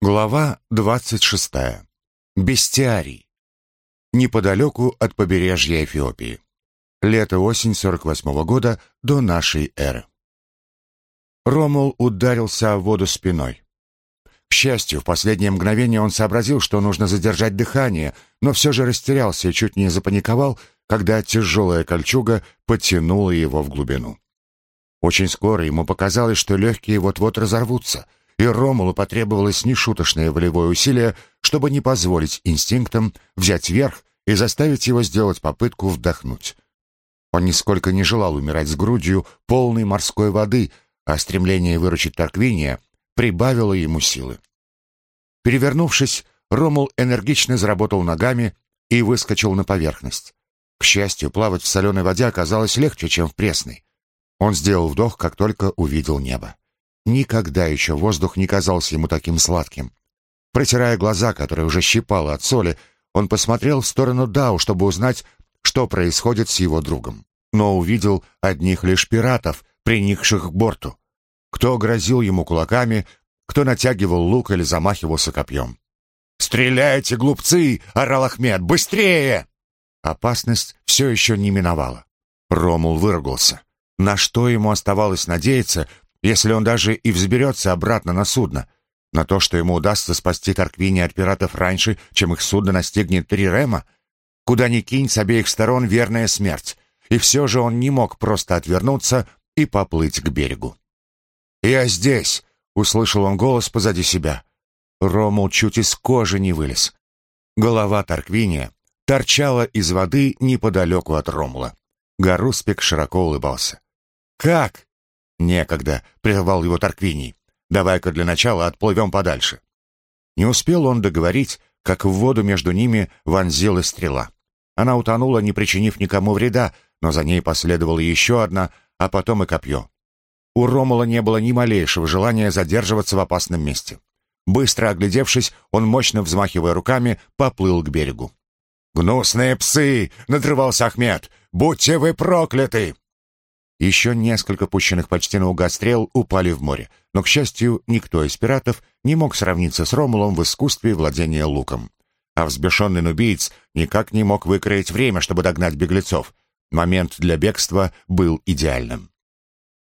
Глава 26. Бестиарий. Неподалеку от побережья Эфиопии. Лето-осень 48 года до нашей эры. Ромул ударился о воду спиной. К счастью, в последнее мгновение он сообразил, что нужно задержать дыхание, но все же растерялся и чуть не запаниковал, когда тяжелая кольчуга потянула его в глубину. Очень скоро ему показалось, что легкие вот-вот разорвутся — и Ромулу потребовалось нешуточное волевое усилие, чтобы не позволить инстинктам взять верх и заставить его сделать попытку вдохнуть. Он нисколько не желал умирать с грудью полной морской воды, а стремление выручить Тарквиния прибавило ему силы. Перевернувшись, Ромул энергично заработал ногами и выскочил на поверхность. К счастью, плавать в соленой воде оказалось легче, чем в пресной. Он сделал вдох, как только увидел небо. Никогда еще воздух не казался ему таким сладким. Протирая глаза, которые уже щипало от соли, он посмотрел в сторону Дау, чтобы узнать, что происходит с его другом. Но увидел одних лишь пиратов, приникших к борту. Кто грозил ему кулаками, кто натягивал лук или замахивался копьем. «Стреляйте, глупцы!» — орал Ахмед. «Быстрее!» Опасность все еще не миновала. Ромул выругался. На что ему оставалось надеяться, если он даже и взберется обратно на судно, на то, что ему удастся спасти Тарквини от пиратов раньше, чем их судно настигнет Трирема, куда ни кинь с обеих сторон верная смерть, и все же он не мог просто отвернуться и поплыть к берегу. «Я здесь!» — услышал он голос позади себя. Ромул чуть из кожи не вылез. Голова Тарквиния торчала из воды неподалеку от Ромула. Гаруспик широко улыбался. «Как?» «Некогда», — прервал его Тарквиний. «Давай-ка для начала отплывем подальше». Не успел он договорить, как в воду между ними вонзилась стрела. Она утонула, не причинив никому вреда, но за ней последовала еще одна, а потом и копье. У Ромула не было ни малейшего желания задерживаться в опасном месте. Быстро оглядевшись, он, мощно взмахивая руками, поплыл к берегу. «Гнусные псы!» — надрывался Ахмед. «Будьте вы прокляты!» Еще несколько пущенных почти наугад стрел упали в море, но, к счастью, никто из пиратов не мог сравниться с Ромулом в искусстве владения луком. А взбешенный нубиец никак не мог выкроить время, чтобы догнать беглецов. Момент для бегства был идеальным.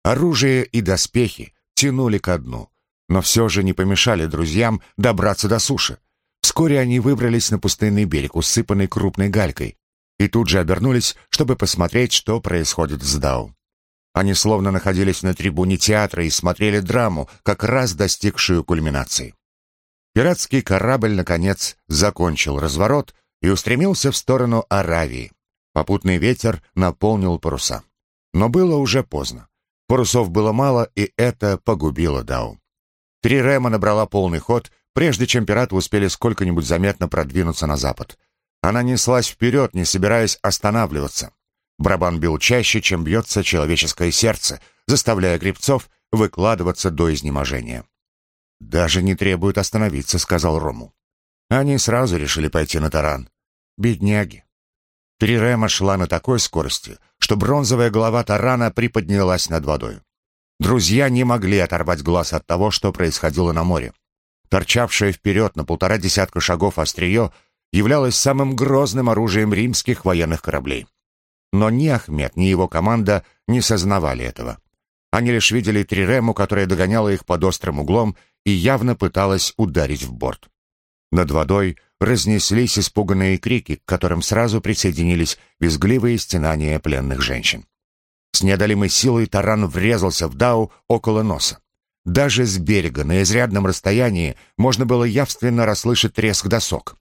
Оружие и доспехи тянули ко дну, но все же не помешали друзьям добраться до суши. Вскоре они выбрались на пустынный берег, усыпанный крупной галькой, и тут же обернулись, чтобы посмотреть, что происходит с Дау. Они словно находились на трибуне театра и смотрели драму, как раз достигшую кульминации. Пиратский корабль, наконец, закончил разворот и устремился в сторону Аравии. Попутный ветер наполнил паруса. Но было уже поздно. Парусов было мало, и это погубило Дау. Трирема набрала полный ход, прежде чем пираты успели сколько-нибудь заметно продвинуться на запад. Она неслась вперед, не собираясь останавливаться. Барабан бил чаще, чем бьется человеческое сердце, заставляя гребцов выкладываться до изнеможения. «Даже не требует остановиться», — сказал Рому. Они сразу решили пойти на таран. Бедняги. Трирема шла на такой скорости, что бронзовая голова тарана приподнялась над водой. Друзья не могли оторвать глаз от того, что происходило на море. Торчавшее вперед на полтора десятка шагов острие являлось самым грозным оружием римских военных кораблей. Но ни Ахмед, ни его команда не сознавали этого. Они лишь видели Трирему, которая догоняла их под острым углом и явно пыталась ударить в борт. Над водой разнеслись испуганные крики, к которым сразу присоединились визгливые стенания пленных женщин. С неодолимой силой таран врезался в Дау около носа. Даже с берега на изрядном расстоянии можно было явственно расслышать треск досок.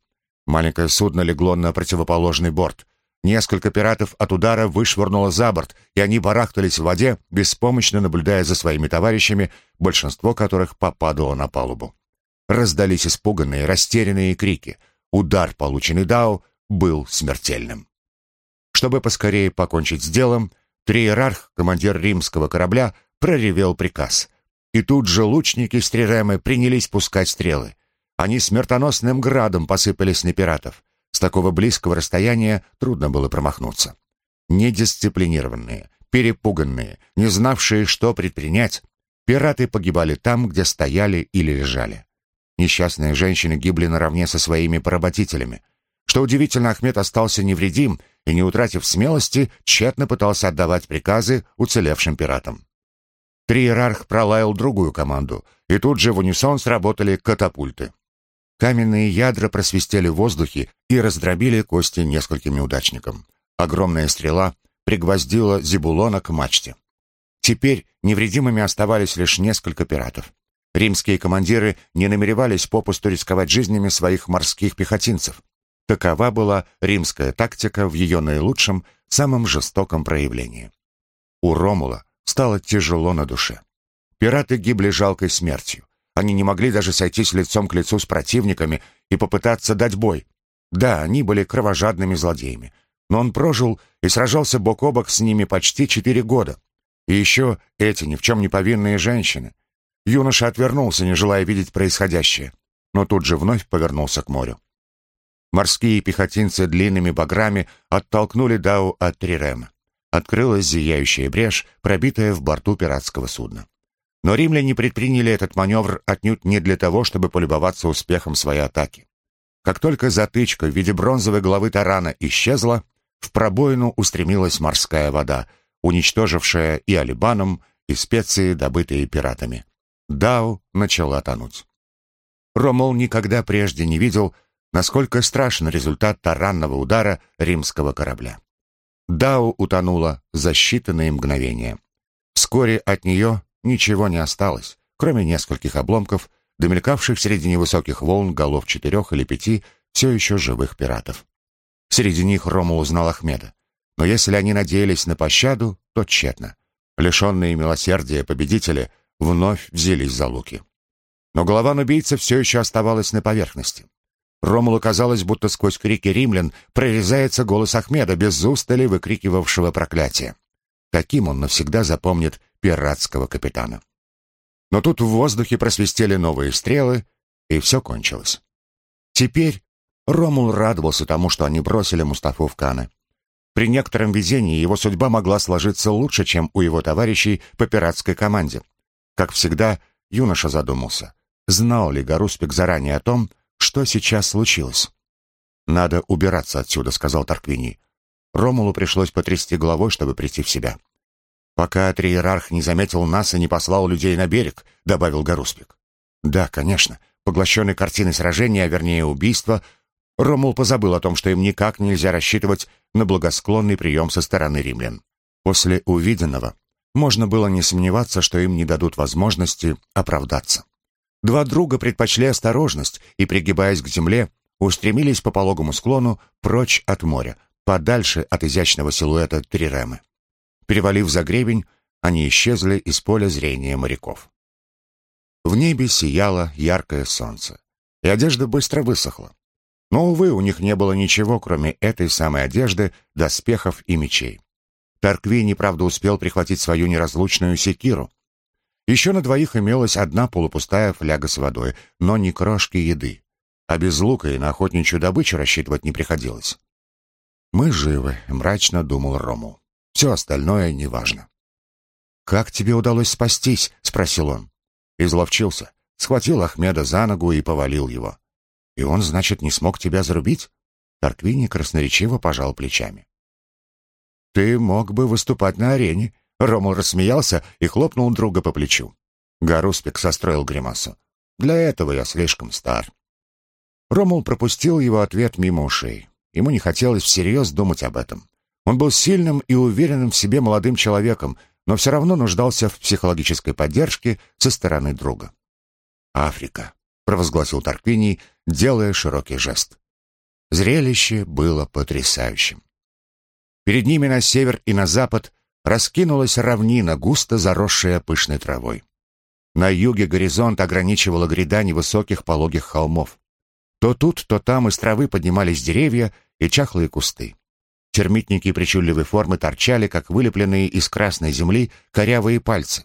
Маленькое судно легло на противоположный борт. Несколько пиратов от удара вышвырнуло за борт, и они барахтались в воде, беспомощно наблюдая за своими товарищами, большинство которых попадало на палубу. Раздались испуганные, растерянные крики. Удар, полученный Дао, был смертельным. Чтобы поскорее покончить с делом, Триерарх, командир римского корабля, проревел приказ. И тут же лучники Стриремы принялись пускать стрелы. Они смертоносным градом посыпались на пиратов. С такого близкого расстояния трудно было промахнуться. Недисциплинированные, перепуганные, не знавшие, что предпринять, пираты погибали там, где стояли или лежали. несчастные женщины гибли наравне со своими поработителями. Что удивительно, Ахмед остался невредим и, не утратив смелости, тщетно пытался отдавать приказы уцелевшим пиратам. Триерарх пролаял другую команду, и тут же в унисон сработали катапульты. Каменные ядра просвистели в воздухе и раздробили кости нескольким неудачникам. Огромная стрела пригвоздила Зебулона к мачте. Теперь невредимыми оставались лишь несколько пиратов. Римские командиры не намеревались попусту рисковать жизнями своих морских пехотинцев. Такова была римская тактика в ее наилучшем, самом жестоком проявлении. У Ромула стало тяжело на душе. Пираты гибли жалкой смертью. Они не могли даже сойтись лицом к лицу с противниками и попытаться дать бой. Да, они были кровожадными злодеями, но он прожил и сражался бок о бок с ними почти четыре года. И еще эти ни в чем не повинные женщины. Юноша отвернулся, не желая видеть происходящее, но тут же вновь повернулся к морю. Морские пехотинцы длинными баграми оттолкнули Дау от Трирема. Открылась зияющая брешь, пробитая в борту пиратского судна. Но римляне предприняли этот маневр отнюдь не для того, чтобы полюбоваться успехом своей атаки. Как только затычка в виде бронзовой головы тарана исчезла, в пробоину устремилась морская вода, уничтожившая и алибаном, и специи, добытые пиратами. Дау начала тонуть. Ромул никогда прежде не видел, насколько страшен результат таранного удара римского корабля. Дау утонула за считанные мгновения. Вскоре от нее ничего не осталось, кроме нескольких обломков, домелькавших среди невысоких волн голов четырех или пяти все еще живых пиратов. Среди них Рома узнал Ахмеда. Но если они надеялись на пощаду, то тщетно. Лишенные милосердия победители вновь взялись за луки. Но голова убийцы все еще оставалась на поверхности. Ромулу казалось, будто сквозь крики римлян прорезается голос Ахмеда, без устали выкрикивавшего проклятие. Таким он навсегда запомнит пиратского капитана. Но тут в воздухе просвистели новые стрелы, и все кончилось. Теперь Ромул радовался тому, что они бросили Мустафу в Каны. При некотором везении его судьба могла сложиться лучше, чем у его товарищей по пиратской команде. Как всегда, юноша задумался, знал ли Гаруспик заранее о том, что сейчас случилось. «Надо убираться отсюда», — сказал Тарквини. Ромулу пришлось потрясти головой, чтобы прийти в себя. «Пока триерарх не заметил нас и не послал людей на берег», — добавил Гаруспик. «Да, конечно. Поглощенный картиной сражения, а вернее убийства, Ромул позабыл о том, что им никак нельзя рассчитывать на благосклонный прием со стороны римлян. После увиденного можно было не сомневаться, что им не дадут возможности оправдаться. Два друга предпочли осторожность и, пригибаясь к земле, устремились по пологому склону прочь от моря, подальше от изящного силуэта Триремы. Перевалив за гребень, они исчезли из поля зрения моряков. В небе сияло яркое солнце, и одежда быстро высохла. Но, увы, у них не было ничего, кроме этой самой одежды, доспехов и мечей. Тарквини, правда, успел прихватить свою неразлучную секиру. Еще на двоих имелась одна полупустая фляга с водой, но ни крошки еды. А без лука и на охотничью добычу рассчитывать не приходилось. «Мы живы», — мрачно думал Рому. «Все остальное неважно». «Как тебе удалось спастись?» — спросил он. Изловчился, схватил Ахмеда за ногу и повалил его. «И он, значит, не смог тебя зарубить?» Тарквини красноречиво пожал плечами. «Ты мог бы выступать на арене». Ромул рассмеялся и хлопнул друга по плечу. Гаруспик состроил гримасу. «Для этого я слишком стар». Ромул пропустил его ответ мимо ушей. Ему не хотелось всерьез думать об этом. Он был сильным и уверенным в себе молодым человеком, но все равно нуждался в психологической поддержке со стороны друга. «Африка», — провозгласил Тарквиний, делая широкий жест. Зрелище было потрясающим. Перед ними на север и на запад раскинулась равнина, густо заросшая пышной травой. На юге горизонт ограничивала гряда невысоких пологих холмов. То тут, то там из травы поднимались деревья и чахлые кусты. Термитники причудливой формы торчали, как вылепленные из красной земли корявые пальцы.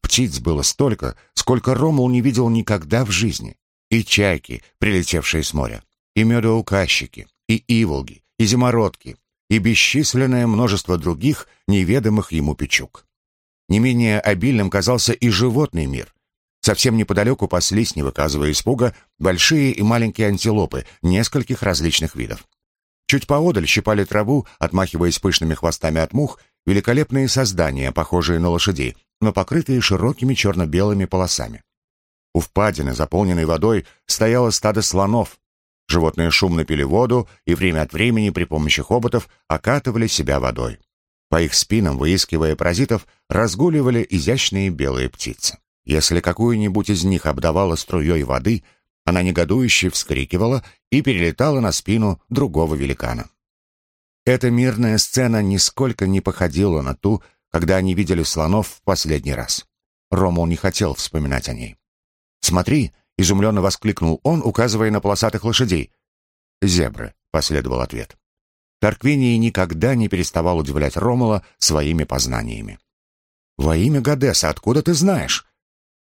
Птиц было столько, сколько Ромул не видел никогда в жизни. И чайки, прилетевшие с моря, и медоуказчики, и иволги, и зимородки, и бесчисленное множество других неведомых ему печук. Не менее обильным казался и животный мир. Совсем неподалеку паслись, не выказывая испуга, большие и маленькие антилопы нескольких различных видов. Чуть поодаль щипали траву, отмахиваясь пышными хвостами от мух, великолепные создания, похожие на лошадей, но покрытые широкими черно-белыми полосами. У впадины, заполненной водой, стояло стадо слонов. Животные шумно пили воду и время от времени при помощи хоботов окатывали себя водой. По их спинам, выискивая паразитов, разгуливали изящные белые птицы. Если какую-нибудь из них обдавала струей воды, она негодующе вскрикивала и перелетала на спину другого великана. Эта мирная сцена нисколько не походила на ту, когда они видели слонов в последний раз. Ромул не хотел вспоминать о ней. «Смотри!» — изумленно воскликнул он, указывая на полосатых лошадей. «Зебры», — последовал ответ. Тарквиний никогда не переставал удивлять Ромула своими познаниями. «Во имя Гадеса, откуда ты знаешь?»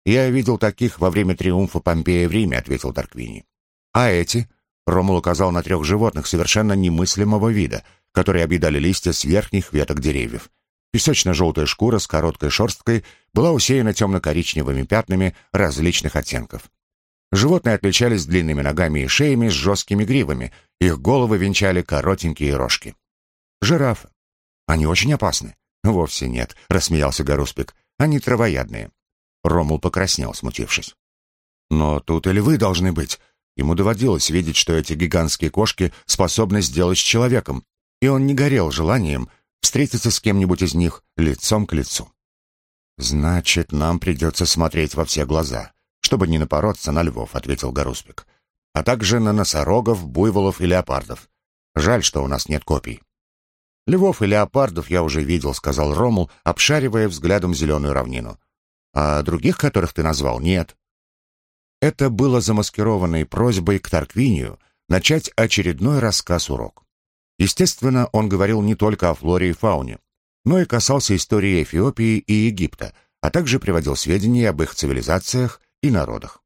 «Я видел таких во время триумфа Помпея в Риме», — ответил Тарквини. «А эти?» — Ромул указал на трех животных совершенно немыслимого вида, которые объедали листья с верхних веток деревьев. Песочно-желтая шкура с короткой шерсткой была усеяна темно-коричневыми пятнами различных оттенков. Животные отличались длинными ногами и шеями с жесткими гривами, их головы венчали коротенькие рожки. Жирафы. Они очень опасны. Вовсе нет, рассмеялся Гаруспик. Они травоядные. Ромул покраснел, смутившись. Но тут и львы должны быть. Ему доводилось видеть, что эти гигантские кошки способны сделать с человеком, и он не горел желанием встретиться с кем-нибудь из них лицом к лицу. «Значит, нам придется смотреть во все глаза, чтобы не напороться на львов», — ответил Гаруспик. «А также на носорогов, буйволов и леопардов. Жаль, что у нас нет копий». «Львов и леопардов я уже видел», — сказал Ромул, обшаривая взглядом зеленую равнину. «А других, которых ты назвал, нет». Это было замаскированной просьбой к Тарквинию начать очередной рассказ-урок. Естественно, он говорил не только о флоре и фауне, но и касался истории Эфиопии и Египта, а также приводил сведения об их цивилизациях и народах.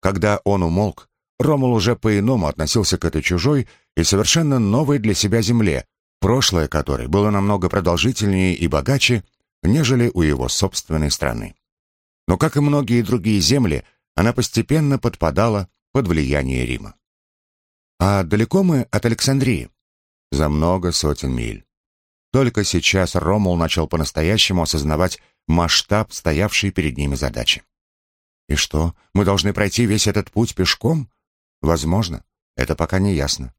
Когда он умолк, Ромул уже по-иному относился к этой чужой и совершенно новой для себя земле, прошлое которой было намного продолжительнее и богаче, нежели у его собственной страны. Но, как и многие другие земли, она постепенно подпадала под влияние Рима. «А далеко мы от Александрии?» за много сотен миль. Только сейчас Ромул начал по-настоящему осознавать масштаб стоявшей перед ними задачи. И что, мы должны пройти весь этот путь пешком? Возможно, это пока не ясно.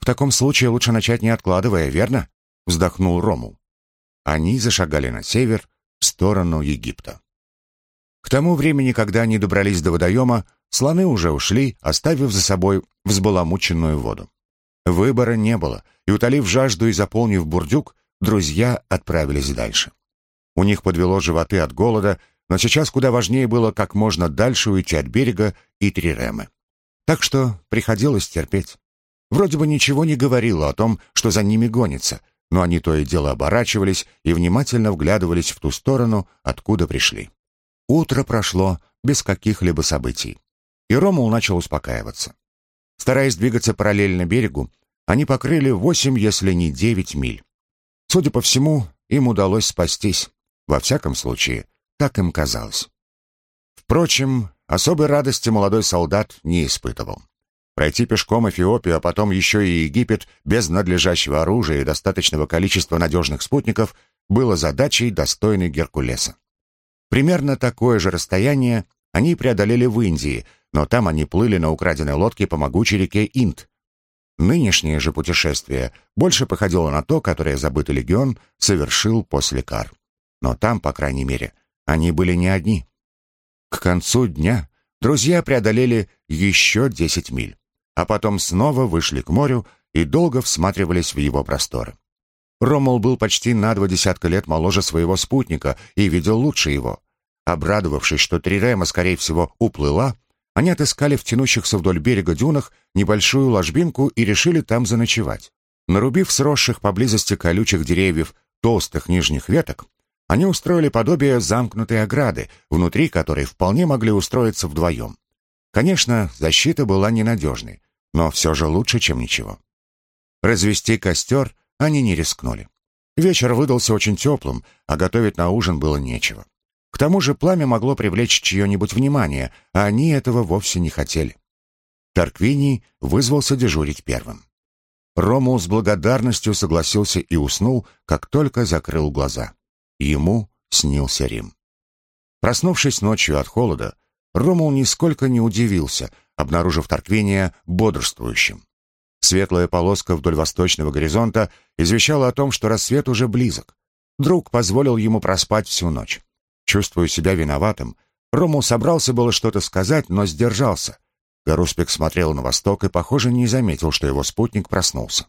В таком случае лучше начать не откладывая, верно? Вздохнул Ромул. Они зашагали на север, в сторону Египта. К тому времени, когда они добрались до водоема, слоны уже ушли, оставив за собой взбаламученную воду. Выбора не было, и, утолив жажду и заполнив бурдюк, друзья отправились дальше. У них подвело животы от голода, но сейчас куда важнее было как можно дальше уйти от берега и Триремы. Так что приходилось терпеть. Вроде бы ничего не говорило о том, что за ними гонится, но они то и дело оборачивались и внимательно вглядывались в ту сторону, откуда пришли. Утро прошло без каких-либо событий, и Ромул начал успокаиваться. Стараясь двигаться параллельно берегу, они покрыли восемь, если не девять миль. Судя по всему, им удалось спастись. Во всяком случае, так им казалось. Впрочем, особой радости молодой солдат не испытывал. Пройти пешком Эфиопию, а потом еще и Египет без надлежащего оружия и достаточного количества надежных спутников было задачей, достойной Геркулеса. Примерно такое же расстояние они преодолели в Индии, но там они плыли на украденной лодке по могучей реке Инд. Нынешнее же путешествие больше походило на то, которое забытый легион совершил после Кар. Но там, по крайней мере, они были не одни. К концу дня друзья преодолели еще десять миль, а потом снова вышли к морю и долго всматривались в его просторы. Ромул был почти на два десятка лет моложе своего спутника и видел лучше его. Обрадовавшись, что Трирема, скорее всего, уплыла, они отыскали в тянущихся вдоль берега дюнах небольшую ложбинку и решили там заночевать. Нарубив сросших поблизости колючих деревьев толстых нижних веток, они устроили подобие замкнутой ограды, внутри которой вполне могли устроиться вдвоем. Конечно, защита была ненадежной, но все же лучше, чем ничего. Развести костер они не рискнули. Вечер выдался очень теплым, а готовить на ужин было нечего. К тому же пламя могло привлечь чье-нибудь внимание, а они этого вовсе не хотели. Тарквиний вызвался дежурить первым. Ромул с благодарностью согласился и уснул, как только закрыл глаза. Ему снился Рим. Проснувшись ночью от холода, Ромул нисколько не удивился, обнаружив Тарквиния бодрствующим. Светлая полоска вдоль восточного горизонта извещала о том, что рассвет уже близок. Друг позволил ему проспать всю ночь. Чувствуя себя виноватым, Ромул собрался было что-то сказать, но сдержался. Гаруспик смотрел на восток и, похоже, не заметил, что его спутник проснулся.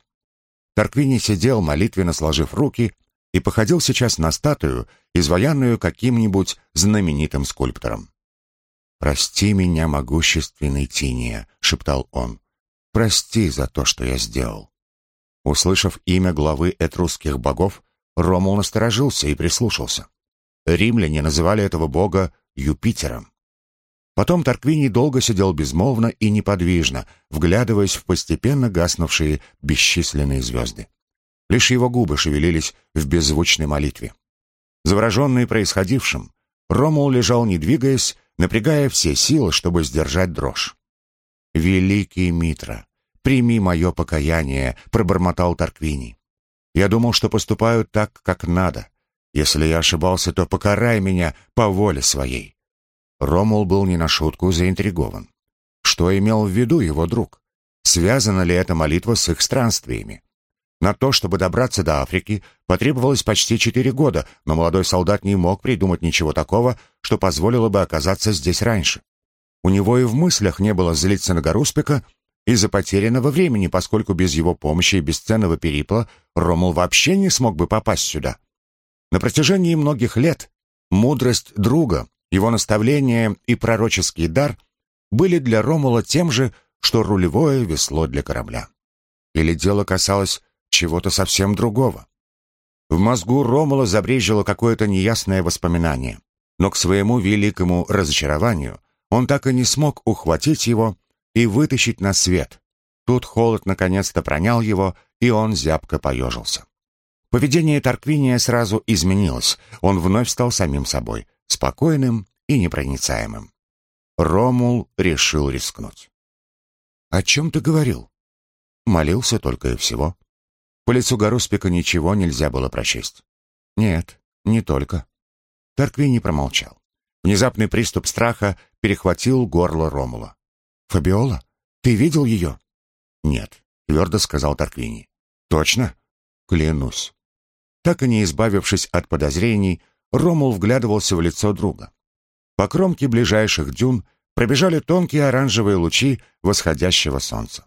Тарквини сидел, молитвенно сложив руки, и походил сейчас на статую, изваянную каким-нибудь знаменитым скульптором. «Прости меня, могущественный Тиния», — шептал он. «Прости за то, что я сделал». Услышав имя главы этрусских богов, Ромул насторожился и прислушался. Римляне называли этого бога Юпитером. Потом Тарквиний долго сидел безмолвно и неподвижно, вглядываясь в постепенно гаснувшие бесчисленные звезды. Лишь его губы шевелились в беззвучной молитве. Завороженный происходившим, Ромул лежал, не двигаясь, напрягая все силы, чтобы сдержать дрожь. «Великий Митра, прими мое покаяние», — пробормотал Тарквини. «Я думал, что поступаю так, как надо. Если я ошибался, то покарай меня по воле своей». Ромул был не на шутку заинтригован. Что имел в виду его друг? Связана ли эта молитва с их странствиями? На то, чтобы добраться до Африки, потребовалось почти четыре года, но молодой солдат не мог придумать ничего такого, что позволило бы оказаться здесь раньше. У него и в мыслях не было злиться на Гаруспика из-за потерянного времени, поскольку без его помощи и бесценного перипла Ромул вообще не смог бы попасть сюда. На протяжении многих лет мудрость друга, его наставления и пророческий дар были для Ромула тем же, что рулевое весло для корабля. Или дело касалось чего-то совсем другого. В мозгу Ромула забрежило какое-то неясное воспоминание, но к своему великому разочарованию он так и не смог ухватить его и вытащить на свет. Тут холод наконец-то пронял его, и он зябко поежился. Поведение Тарквиния сразу изменилось, он вновь стал самим собой, спокойным и непроницаемым. Ромул решил рискнуть. «О чем ты говорил?» Молился только и всего. По лицу Гаруспика ничего нельзя было прочесть. Нет, не только. Тарквини промолчал. Внезапный приступ страха перехватил горло Ромула. «Фабиола? Ты видел ее?» «Нет», — твердо сказал Тарквини. «Точно?» «Клянусь». Так и не избавившись от подозрений, Ромул вглядывался в лицо друга. По кромке ближайших дюн пробежали тонкие оранжевые лучи восходящего солнца.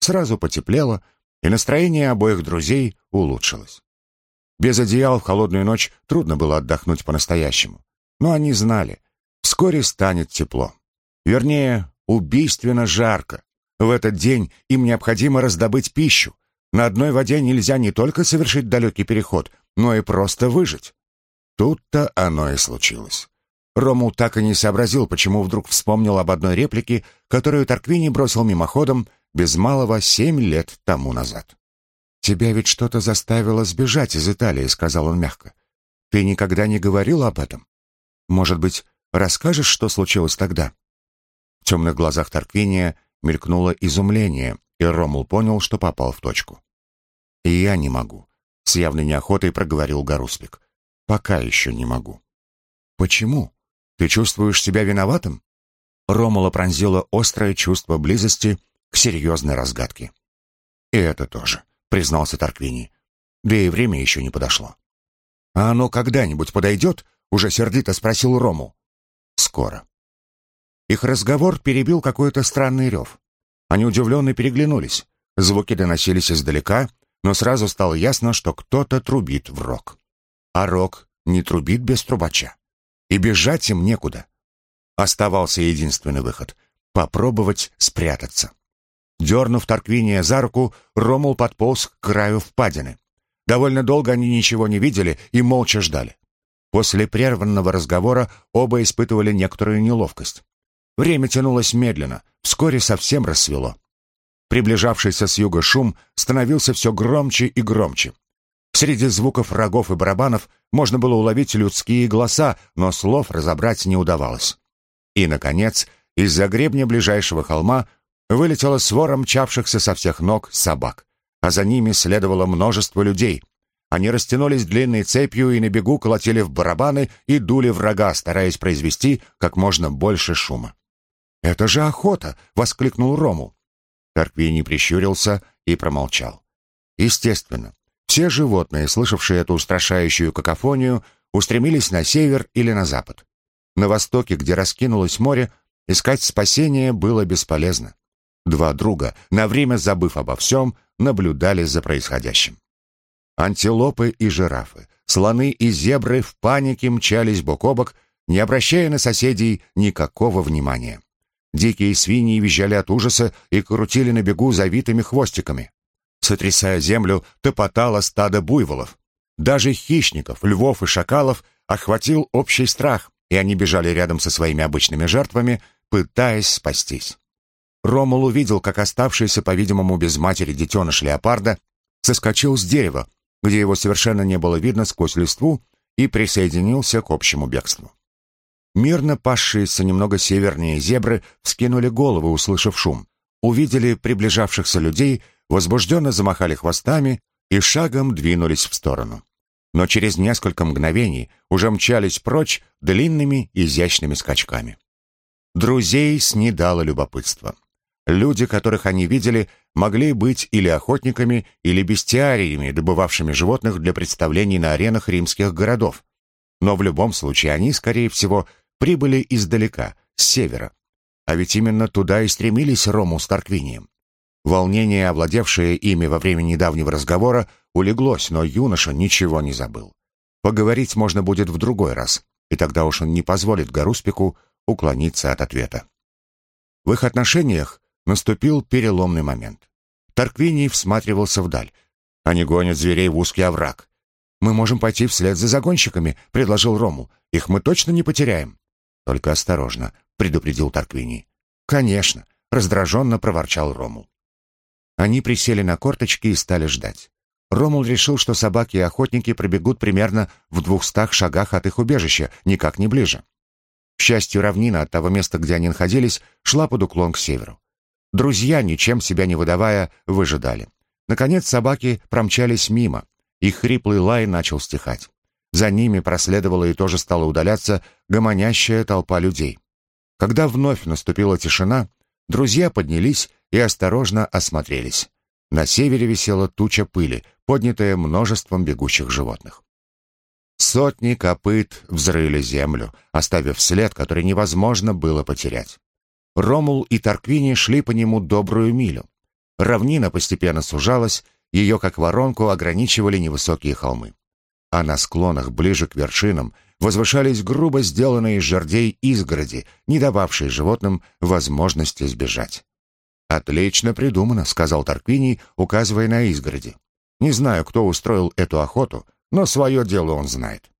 Сразу потеплело, и настроение обоих друзей улучшилось. Без одеял в холодную ночь трудно было отдохнуть по-настоящему. Но они знали, вскоре станет тепло. Вернее, убийственно жарко. В этот день им необходимо раздобыть пищу. На одной воде нельзя не только совершить далекий переход, но и просто выжить. Тут-то оно и случилось. Рому так и не сообразил, почему вдруг вспомнил об одной реплике, которую Тарквини бросил мимоходом без малого семь лет тому назад. «Тебя ведь что-то заставило сбежать из Италии», — сказал он мягко. «Ты никогда не говорил об этом? Может быть, расскажешь, что случилось тогда?» В темных глазах Тарквиния мелькнуло изумление, и Ромул понял, что попал в точку. «И я не могу», — с явной неохотой проговорил Гаруспик. «Пока еще не могу». «Почему? Ты чувствуешь себя виноватым?» Ромула пронзило острое чувство близости к серьезной разгадке. «И это тоже», — признался Тарквини. «Да и время еще не подошло». «А оно когда-нибудь подойдет?» — уже сердито спросил Рому. «Скоро». Их разговор перебил какой-то странный рев. Они удивленно переглянулись. Звуки доносились издалека, но сразу стало ясно, что кто-то трубит в рог. А рог не трубит без трубача. И бежать им некуда. Оставался единственный выход — попробовать спрятаться. Дернув Тарквиния за руку, Ромул подполз к краю впадины. Довольно долго они ничего не видели и молча ждали. После прерванного разговора оба испытывали некоторую неловкость. Время тянулось медленно, вскоре совсем рассвело. Приближавшийся с юга шум становился все громче и громче. Среди звуков рогов и барабанов можно было уловить людские голоса, но слов разобрать не удавалось. И, наконец, из-за гребня ближайшего холма вылетела свора мчавшихся со всех ног собак, а за ними следовало множество людей. Они растянулись длинной цепью и на бегу колотили в барабаны и дули врага, стараясь произвести как можно больше шума. «Это же охота!» — воскликнул Рому. Тарквини прищурился и промолчал. Естественно, все животные, слышавшие эту устрашающую какофонию, устремились на север или на запад. На востоке, где раскинулось море, искать спасения было бесполезно. Два друга, на время забыв обо всем, наблюдали за происходящим. Антилопы и жирафы, слоны и зебры в панике мчались бок о бок, не обращая на соседей никакого внимания. Дикие свиньи визжали от ужаса и крутили на бегу завитыми хвостиками сотрясая землю, топотало стадо буйволов. Даже хищников, львов и шакалов охватил общий страх, и они бежали рядом со своими обычными жертвами, пытаясь спастись. Ромул увидел, как оставшийся, по-видимому, без матери детеныш леопарда соскочил с дерева, где его совершенно не было видно сквозь листву, и присоединился к общему бегству. Мирно пасшиеся немного севернее зебры вскинули головы, услышав шум, увидели приближавшихся людей возбужденно замахали хвостами и шагом двинулись в сторону. Но через несколько мгновений уже мчались прочь длинными изящными скачками. Друзей снедало любопытство. Люди, которых они видели, могли быть или охотниками, или бестиариями, добывавшими животных для представлений на аренах римских городов. Но в любом случае они, скорее всего, прибыли издалека, с севера. А ведь именно туда и стремились Рому с Тарквинием. Волнение, овладевшее ими во время недавнего разговора, улеглось, но юноша ничего не забыл. Поговорить можно будет в другой раз, и тогда уж он не позволит Гаруспику уклониться от ответа. В их отношениях наступил переломный момент. Тарквиний всматривался вдаль. Они гонят зверей в узкий овраг. «Мы можем пойти вслед за загонщиками», — предложил Рому. «Их мы точно не потеряем». «Только осторожно», — предупредил Тарквиний. «Конечно», — раздраженно проворчал Рому. Они присели на корточки и стали ждать. Ромул решил, что собаки и охотники пробегут примерно в двухстах шагах от их убежища, никак не ближе. К счастью, равнина от того места, где они находились, шла под уклон к северу. Друзья, ничем себя не выдавая, выжидали. Наконец собаки промчались мимо. Их хриплый лай начал стихать. За ними проследовала и тоже стала удаляться гомонящая толпа людей. Когда вновь наступила тишина, друзья поднялись и осторожно осмотрелись. На севере висела туча пыли, поднятая множеством бегущих животных. Сотни копыт взрыли землю, оставив след, который невозможно было потерять. Ромул и Тарквини шли по нему добрую милю. Равнина постепенно сужалась, ее, как воронку, ограничивали невысокие холмы. А на склонах, ближе к вершинам, возвышались грубо сделанные из жердей изгороди, не дававшие животным возможности сбежать. «Отлично придумано», — сказал Тарквиний, указывая на изгороди. «Не знаю, кто устроил эту охоту, но свое дело он знает».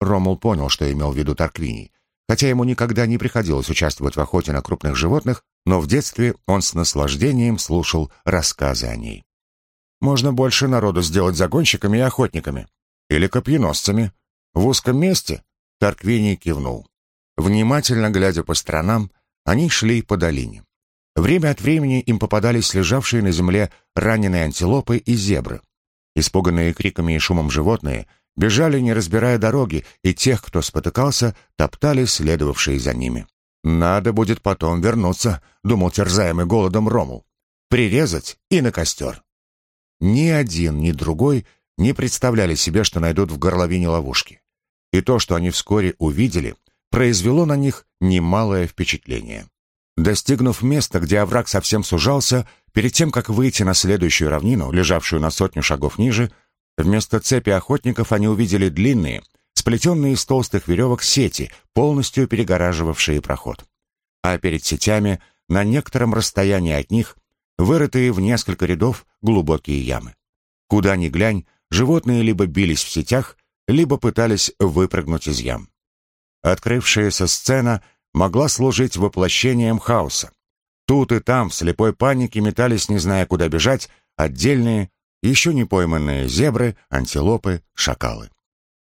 Ромул понял, что имел в виду Тарквиний. Хотя ему никогда не приходилось участвовать в охоте на крупных животных, но в детстве он с наслаждением слушал рассказы о ней. «Можно больше народу сделать загонщиками и охотниками. Или копьеносцами. В узком месте?» Тарквиний кивнул. Внимательно глядя по сторонам, они шли по долине. Время от времени им попадались лежавшие на земле раненые антилопы и зебры. Испуганные криками и шумом животные бежали, не разбирая дороги, и тех, кто спотыкался, топтали следовавшие за ними. «Надо будет потом вернуться», — думал терзаемый голодом Рому. «Прирезать и на костер». Ни один, ни другой не представляли себе, что найдут в горловине ловушки. И то, что они вскоре увидели, произвело на них немалое впечатление. Достигнув места, где овраг совсем сужался, перед тем, как выйти на следующую равнину, лежавшую на сотню шагов ниже, вместо цепи охотников они увидели длинные, сплетенные из толстых веревок сети, полностью перегораживавшие проход. А перед сетями, на некотором расстоянии от них, вырытые в несколько рядов глубокие ямы. Куда ни глянь, животные либо бились в сетях, либо пытались выпрыгнуть из ям. Открывшаяся сцена — могла служить воплощением хаоса. Тут и там в слепой панике метались, не зная, куда бежать, отдельные, еще не пойманные зебры, антилопы, шакалы.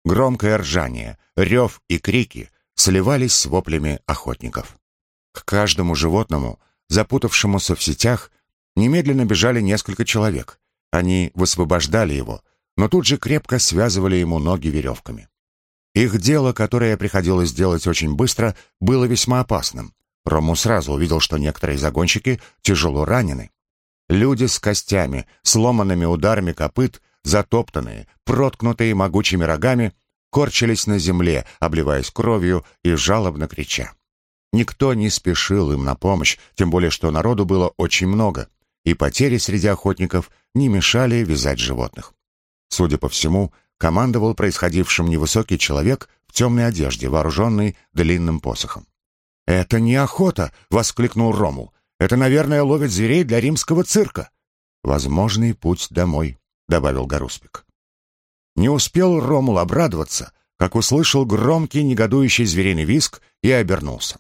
Громкое ржание, рев и крики сливались с воплями охотников. К каждому животному, запутавшемуся в сетях, немедленно бежали несколько человек. Они высвобождали его, но тут же крепко связывали ему ноги веревками. Их дело, которое приходилось делать очень быстро, было весьма опасным. Рому сразу увидел, что некоторые загонщики тяжело ранены. Люди с костями, сломанными ударами копыт, затоптанные, проткнутые могучими рогами, корчились на земле, обливаясь кровью и жалобно крича. Никто не спешил им на помощь, тем более что народу было очень много, и потери среди охотников не мешали вязать животных. Судя по всему, командовал происходившим невысокий человек в темной одежде, вооруженный длинным посохом. «Это не охота!» — воскликнул Ромул. «Это, наверное, ловят зверей для римского цирка». «Возможный путь домой», — добавил Гаруспик. Не успел Ромул обрадоваться, как услышал громкий негодующий звериный визг и обернулся.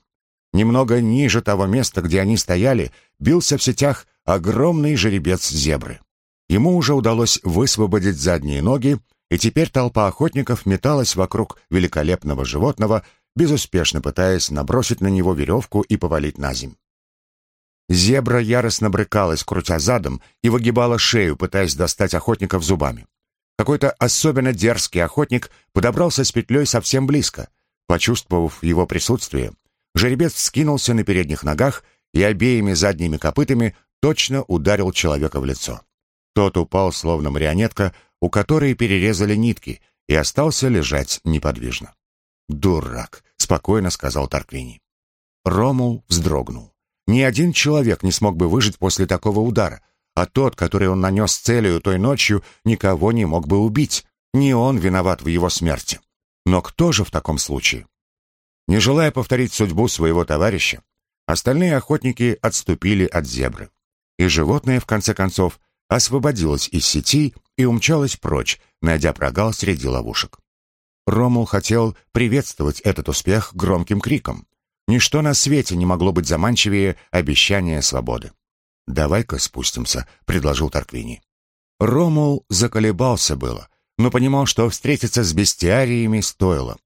Немного ниже того места, где они стояли, бился в сетях огромный жеребец зебры. Ему уже удалось высвободить задние ноги, и теперь толпа охотников металась вокруг великолепного животного, безуспешно пытаясь набросить на него веревку и повалить на земь. Зебра яростно брыкалась, крутя задом, и выгибала шею, пытаясь достать охотников зубами. Какой-то особенно дерзкий охотник подобрался с петлей совсем близко. Почувствовав его присутствие, жеребец вскинулся на передних ногах и обеими задними копытами точно ударил человека в лицо. Тот упал, словно марионетка, у которой перерезали нитки, и остался лежать неподвижно. «Дурак!» — спокойно сказал Тарквини. Ромул вздрогнул. Ни один человек не смог бы выжить после такого удара, а тот, который он нанес целью той ночью, никого не мог бы убить. Не он виноват в его смерти. Но кто же в таком случае? Не желая повторить судьбу своего товарища, остальные охотники отступили от зебры. И животное, в конце концов, освободилось из сети и умчалось прочь, найдя прогал среди ловушек. Ромул хотел приветствовать этот успех громким криком. Ничто на свете не могло быть заманчивее обещания свободы. «Давай-ка спустимся», — предложил Тарквини. Ромул заколебался было, но понимал, что встретиться с бестиариями стоило.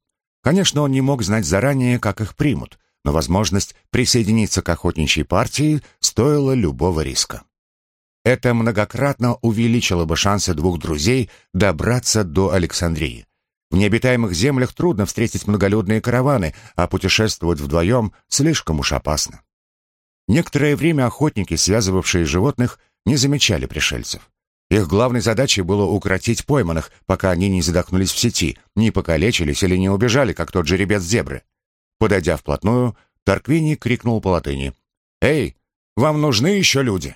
Конечно, он не мог знать заранее, как их примут, но возможность присоединиться к охотничьей партии стоила любого риска. Это многократно увеличило бы шансы двух друзей добраться до Александрии. В необитаемых землях трудно встретить многолюдные караваны, а путешествовать вдвоем слишком уж опасно. Некоторое время охотники, связывавшие животных, не замечали пришельцев. Их главной задачей было укротить пойманных, пока они не задохнулись в сети, не покалечились или не убежали, как тот жеребец зебры. Подойдя вплотную, Тарквини крикнул по латыни. «Эй, вам нужны еще люди?»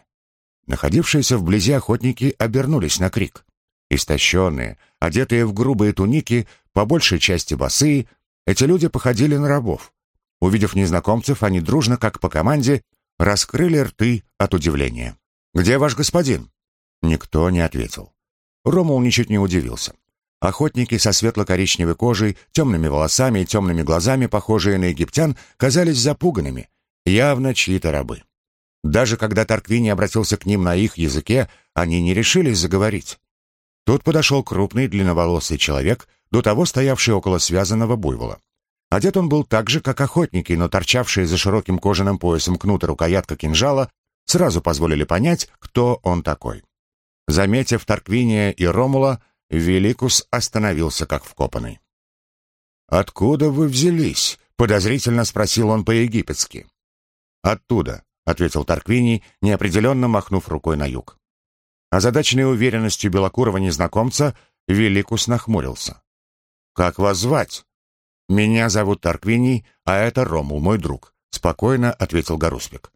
Находившиеся вблизи охотники обернулись на крик. Истощенные, одетые в грубые туники, по большей части босые, эти люди походили на рабов. Увидев незнакомцев, они дружно, как по команде, раскрыли рты от удивления. «Где ваш господин?» Никто не ответил. Ромул ничуть не удивился. Охотники со светло-коричневой кожей, темными волосами и темными глазами, похожие на египтян, казались запуганными, явно чьи-то рабы. Даже когда Тарквини обратился к ним на их языке, они не решились заговорить. Тут подошел крупный длинноволосый человек, до того стоявший около связанного буйвола. Одет он был так же, как охотники, но торчавшие за широким кожаным поясом кнут и рукоятка кинжала сразу позволили понять, кто он такой. Заметив Тарквиния и Ромула, Великус остановился как вкопанный. «Откуда вы взялись?» — подозрительно спросил он по-египетски. «Оттуда», — ответил Тарквиний, неопределенно махнув рукой на юг. Озадаченный уверенностью белокурого незнакомца, Великус нахмурился. «Как вас звать?» «Меня зовут Тарквиний, а это Ромул, мой друг», — спокойно ответил Гаруспик.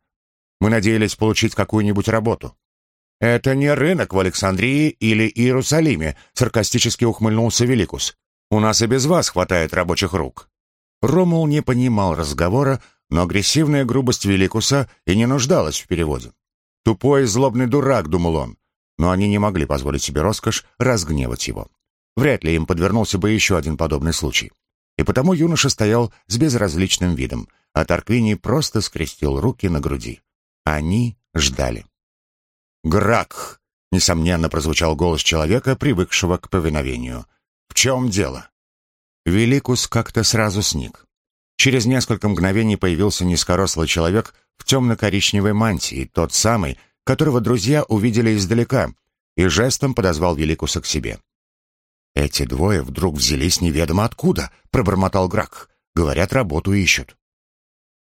«Мы надеялись получить какую-нибудь работу». «Это не рынок в Александрии или Иерусалиме», — саркастически ухмыльнулся Великус. «У нас и без вас хватает рабочих рук». Ромул не понимал разговора, но агрессивная грубость Великуса и не нуждалась в переводе. «Тупой и злобный дурак», — думал он но они не могли позволить себе роскошь разгневать его. Вряд ли им подвернулся бы еще один подобный случай. И потому юноша стоял с безразличным видом, а Тарквини просто скрестил руки на груди. Они ждали. «Гракх!» — Несомненно, прозвучал голос человека, привыкшего к повиновению. «В чем дело?» Великус как-то сразу сник. Через несколько мгновений появился низкорослый человек в темно-коричневой мантии, тот самый, которого друзья увидели издалека, и жестом подозвал Великуса к себе. «Эти двое вдруг взялись неведомо откуда», — пробормотал Грак. «Говорят, работу ищут».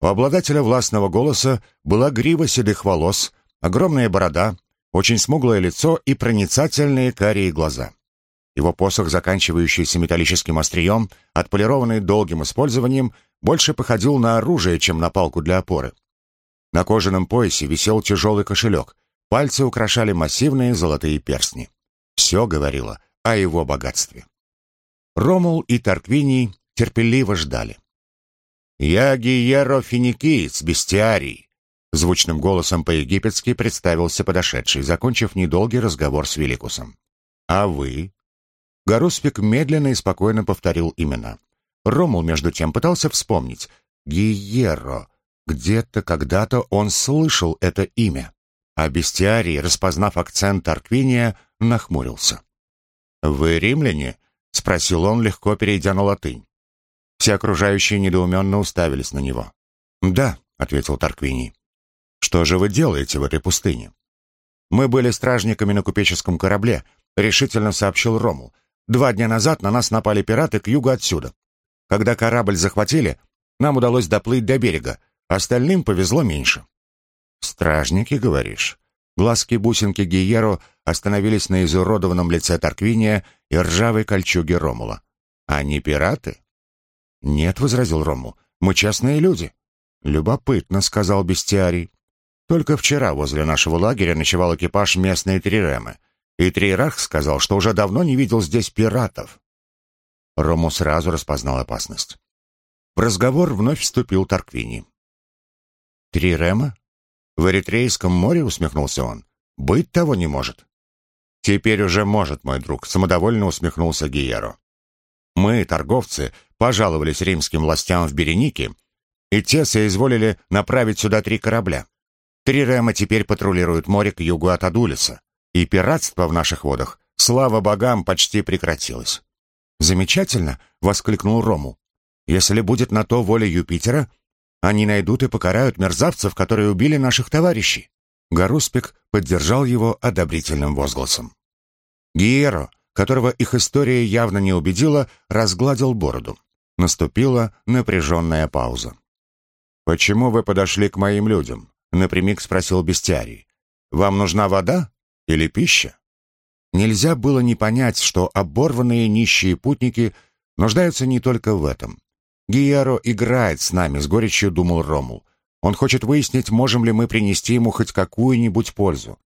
У обладателя властного голоса была грива седых волос, огромная борода, очень смуглое лицо и проницательные карие глаза. Его посох, заканчивающийся металлическим острием, отполированный долгим использованием, больше походил на оружие, чем на палку для опоры. На кожаном поясе висел тяжелый кошелек, пальцы украшали массивные золотые перстни. Все говорило о его богатстве. Ромул и Тарквиний терпеливо ждали. «Я Гиеро Финикиец, бестиарий», — звучным голосом по-египетски представился подошедший, закончив недолгий разговор с Великусом. «А вы?» Гаруспик медленно и спокойно повторил имена. Ромул, между тем, пытался вспомнить. «Гиеро». Где-то когда-то он слышал это имя. А бестиарий, распознав акцент Тарквиния, нахмурился. «Вы римляне?» — спросил он, легко перейдя на латынь. Все окружающие недоуменно уставились на него. «Да», — ответил Тарквиний. «Что же вы делаете в этой пустыне?» «Мы были стражниками на купеческом корабле», — решительно сообщил Рому. «Два дня назад на нас напали пираты к югу отсюда. Когда корабль захватили, нам удалось доплыть до берега, остальным повезло меньше». «Стражники, говоришь?» Глазки-бусинки Гиеро остановились на изуродованном лице Тарквиния и ржавой кольчуге Ромула. «Они пираты?» «Нет», — возразил Ромул, — «мы частные люди». «Любопытно», — сказал Бестиарий. «Только вчера возле нашего лагеря ночевал экипаж местной Триремы, и Триерарх сказал, что уже давно не видел здесь пиратов». Рому сразу распознал опасность. В разговор вновь вступил Тарквини. «Трирема? В Эритрейском море?» — усмехнулся он. «Быть того не может». «Теперь уже может, мой друг», — самодовольно усмехнулся Гиеро. «Мы, торговцы, пожаловались римским властям в Беренике, и те соизволили направить сюда три корабля. Три Рема теперь патрулируют море к югу от Адулиса, и пиратство в наших водах, слава богам, почти прекратилось». «Замечательно!» — воскликнул Рому. «Если будет на то воля Юпитера, они найдут и покарают мерзавцев, которые убили наших товарищей». Гаруспик поддержал его одобрительным возгласом. Гиеро, которого их история явно не убедила, разгладил бороду. Наступила напряженная пауза. «Почему вы подошли к моим людям?» — напрямик спросил Бестиарий. «Вам нужна вода или пища?» Нельзя было не понять, что оборванные нищие путники нуждаются не только в этом. Гиеро играет с нами, с горечью думал Ромул. Он хочет выяснить, можем ли мы принести ему хоть какую-нибудь пользу.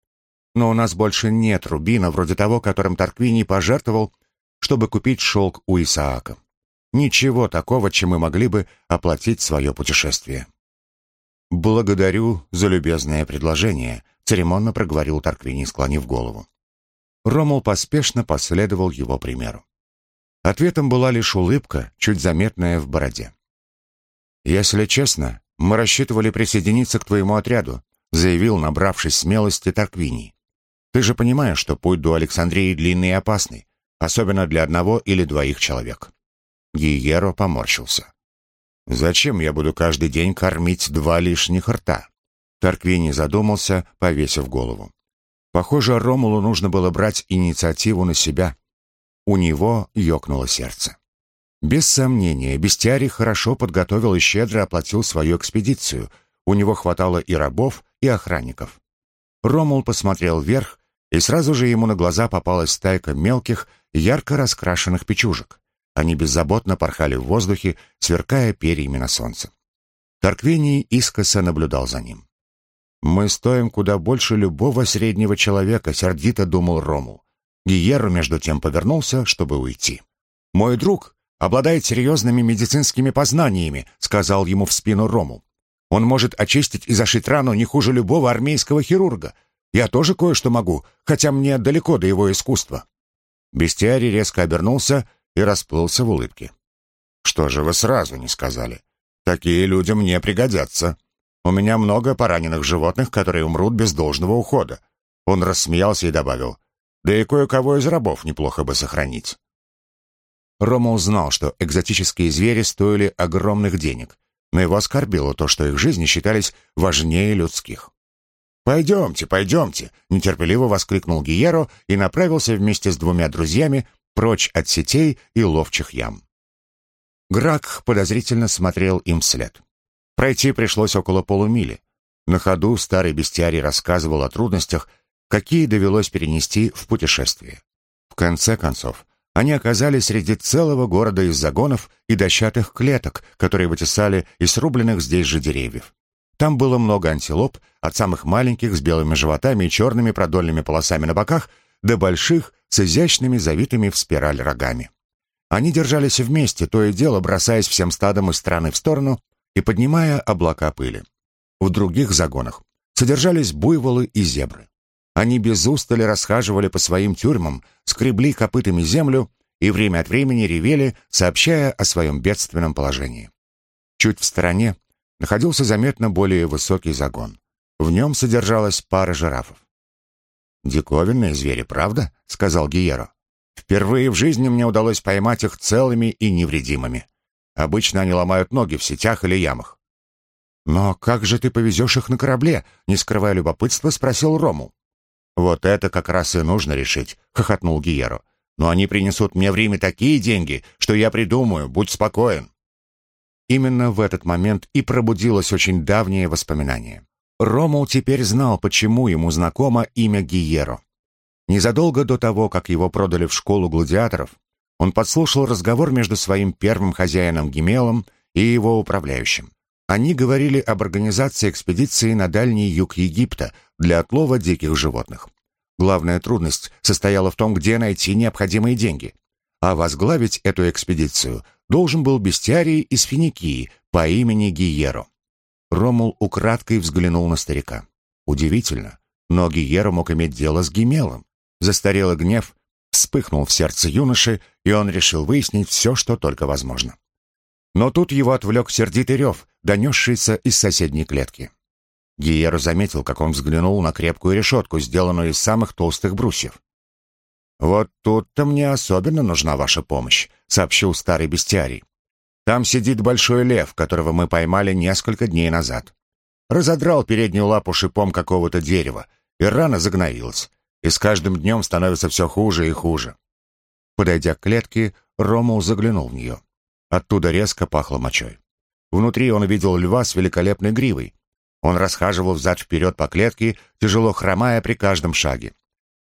Но у нас больше нет рубина, вроде того, которым Тарквини пожертвовал, чтобы купить шелк у Исаака. Ничего такого, чем мы могли бы оплатить свое путешествие. «Благодарю за любезное предложение», — церемонно проговорил Тарквини, склонив голову. Ромул поспешно последовал его примеру. Ответом была лишь улыбка, чуть заметная в бороде. «Если честно, мы рассчитывали присоединиться к твоему отряду», заявил, набравшись смелости Тарквини. «Ты же понимаешь, что путь до Александрии длинный и опасный, особенно для одного или двоих человек». Гиеро поморщился. «Зачем я буду каждый день кормить два лишних рта?» Тарквини задумался, повесив голову. Похоже, Ромулу нужно было брать инициативу на себя. У него ёкнуло сердце. Без сомнения, Бестиарий хорошо подготовил и щедро оплатил свою экспедицию. У него хватало и рабов, и охранников. Ромул посмотрел вверх, и сразу же ему на глаза попалась стайка мелких, ярко раскрашенных печужек. Они беззаботно порхали в воздухе, сверкая перьями на солнце. Тарквений искоса наблюдал за ним. «Мы стоим куда больше любого среднего человека», — сердито думал Ромул. Гиерро, между тем, повернулся, чтобы уйти. «Мой друг обладает серьезными медицинскими познаниями», — сказал ему в спину Рому. «Он может очистить и зашить рану не хуже любого армейского хирурга. Я тоже кое-что могу, хотя мне далеко до его искусства». Бестиарий резко обернулся и расплылся в улыбке. «Что же вы сразу не сказали? Такие люди мне пригодятся. У меня много пораненых животных, которые умрут без должного ухода. Он рассмеялся и добавил, «Да и кое-кого из рабов неплохо бы сохранить». Ромул знал, что экзотические звери стоили огромных денег, но его оскорбило то, что их жизни считались важнее людских. «Пойдемте, пойдемте!» — нетерпеливо воскликнул Гиеро и направился вместе с двумя друзьями прочь от сетей и ловчих ям. Грак подозрительно смотрел им вслед. Пройти пришлось около полумили. На ходу старый бестиарий рассказывал о трудностях, какие довелось перенести в путешествии. В конце концов, они оказались среди целого города из загонов и дощатых клеток, которые вытесали из срубленных здесь же деревьев. Там было много антилоп, от самых маленьких с белыми животами и черными продольными полосами на боках до больших с изящными завитыми в спираль рогами. Они держались вместе, то и дело бросаясь всем стадом из стороны в сторону и поднимая облака пыли. В других загонах содержались буйволы и зебры. Они без устали расхаживали по своим тюрьмам, скребли копытами землю и время от времени ревели, сообщая о своем бедственном положении. Чуть в стороне находился заметно более высокий загон. В нем содержалась пара жирафов. «Диковинные звери, правда?» — сказал Гиеро. «Впервые в жизни мне удалось поймать их целыми и невредимыми. Обычно они ломают ноги в сетях или ямах». «Но как же ты повезешь их на корабле?» — не скрывая любопытства, спросил Рому. «Вот это как раз и нужно решить», — хохотнул Гиеро. «Но они принесут мне в Риме такие деньги, что я придумаю, будь спокоен». Именно в этот момент и пробудилось очень давнее воспоминание. Ромул теперь знал, почему ему знакомо имя Гиеро. Незадолго до того, как его продали в школу гладиаторов, он подслушал разговор между своим первым хозяином Гимелом и его управляющим. Они говорили об организации экспедиции на дальний юг Египта для отлова диких животных. Главная трудность состояла в том, где найти необходимые деньги. А возглавить эту экспедицию должен был бестиарий из Финикии по имени Гиеро. Ромул украдкой взглянул на старика. Удивительно, но Гиеро мог иметь дело с Гимелом. Застарелый гнев вспыхнул в сердце юноши, и он решил выяснить все, что только возможно. Но тут его отвлек сердитый рев, донесшийся из соседней клетки. Гиеро заметил, как он взглянул на крепкую решетку, сделанную из самых толстых брусьев. «Вот тут-то мне особенно нужна ваша помощь», — сообщил старый бестиарий. «Там сидит большой лев, которого мы поймали несколько дней назад. Разодрал переднюю лапу шипом какого-то дерева, и рана загноилась, и с каждым днем становится все хуже и хуже». Подойдя к клетке, Ромул заглянул в нее. Оттуда резко пахло мочой. Внутри он увидел льва с великолепной гривой. Он расхаживал взад-вперед по клетке, тяжело хромая при каждом шаге.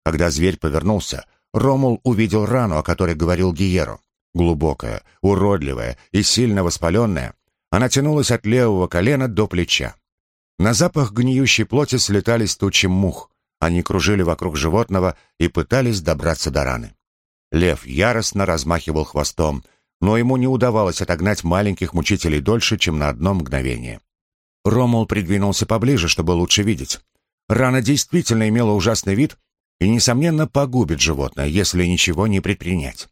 Когда зверь повернулся, Ромул увидел рану, о которой говорил Гиеро. Глубокая, уродливая и сильно воспаленная, она тянулась от левого колена до плеча. На запах гниющей плоти слетались тучи мух. Они кружили вокруг животного и пытались добраться до раны. Лев яростно размахивал хвостом, но ему не удавалось отогнать маленьких мучителей дольше, чем на одно мгновение. Ромул придвинулся поближе, чтобы лучше видеть. Рана действительно имела ужасный вид и, несомненно, погубит животное, если ничего не предпринять.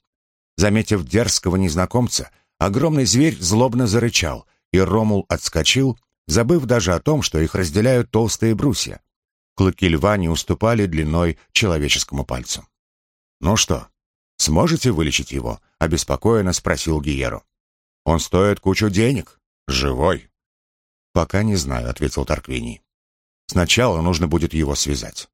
Заметив дерзкого незнакомца, огромный зверь злобно зарычал, и Ромул отскочил, забыв даже о том, что их разделяют толстые брусья. Клыки льва не уступали длиной человеческому пальцу. «Ну что, сможете вылечить его?» — обеспокоенно спросил Гиеро. «Он стоит кучу денег. Живой». «Пока не знаю», — ответил Тарквини. «Сначала нужно будет его связать».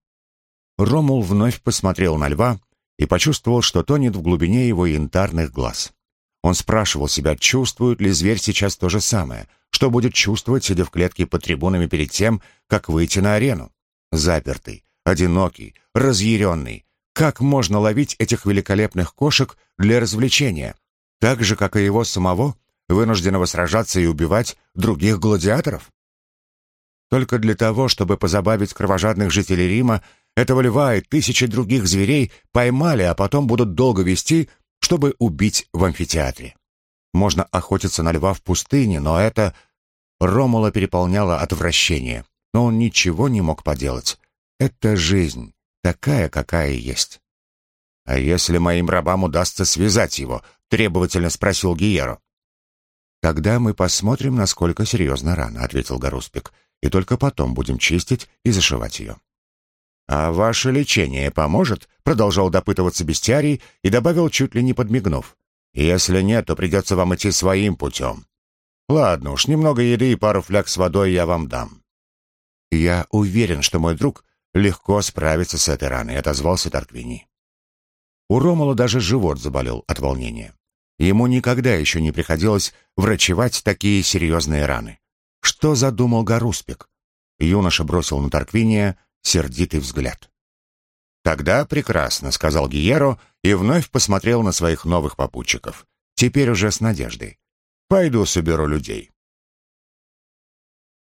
Ромул вновь посмотрел на льва и почувствовал, что тонет в глубине его янтарных глаз. Он спрашивал себя, чувствует ли зверь сейчас то же самое, что будет чувствовать, сидя в клетке под трибунами перед тем, как выйти на арену. Запертый, одинокий, разъяренный. Как можно ловить этих великолепных кошек для развлечения? Так же, как и его самого, вынужденного сражаться и убивать других гладиаторов? Только для того, чтобы позабавить кровожадных жителей Рима этого льва и тысячи других зверей поймали, а потом будут долго вести, чтобы убить в амфитеатре. Можно охотиться на льва в пустыне, но это... Ромула переполняло отвращение, но он ничего не мог поделать. Это жизнь, такая, какая есть. «А если моим рабам удастся связать его?» — требовательно спросил Гиеро. «Тогда мы посмотрим, насколько серьезна рана», — ответил Гаруспик, «и только потом будем чистить и зашивать ее». «А ваше лечение поможет?» — продолжал допытываться бестиарий и добавил, чуть ли не подмигнув. «Если нет, то придется вам идти своим путем. Ладно уж, немного еды и пару фляг с водой я вам дам». «Я уверен, что мой друг легко справится с этой раной», — отозвался Тарквини. У Ромала даже живот заболел от волнения. Ему никогда еще не приходилось врачевать такие серьезные раны. Что задумал Гаруспик? Юноша бросил на Тарквиния сердитый взгляд. «Тогда прекрасно», — сказал Гиеро и вновь посмотрел на своих новых попутчиков. Теперь уже с надеждой. «Пойду соберу людей».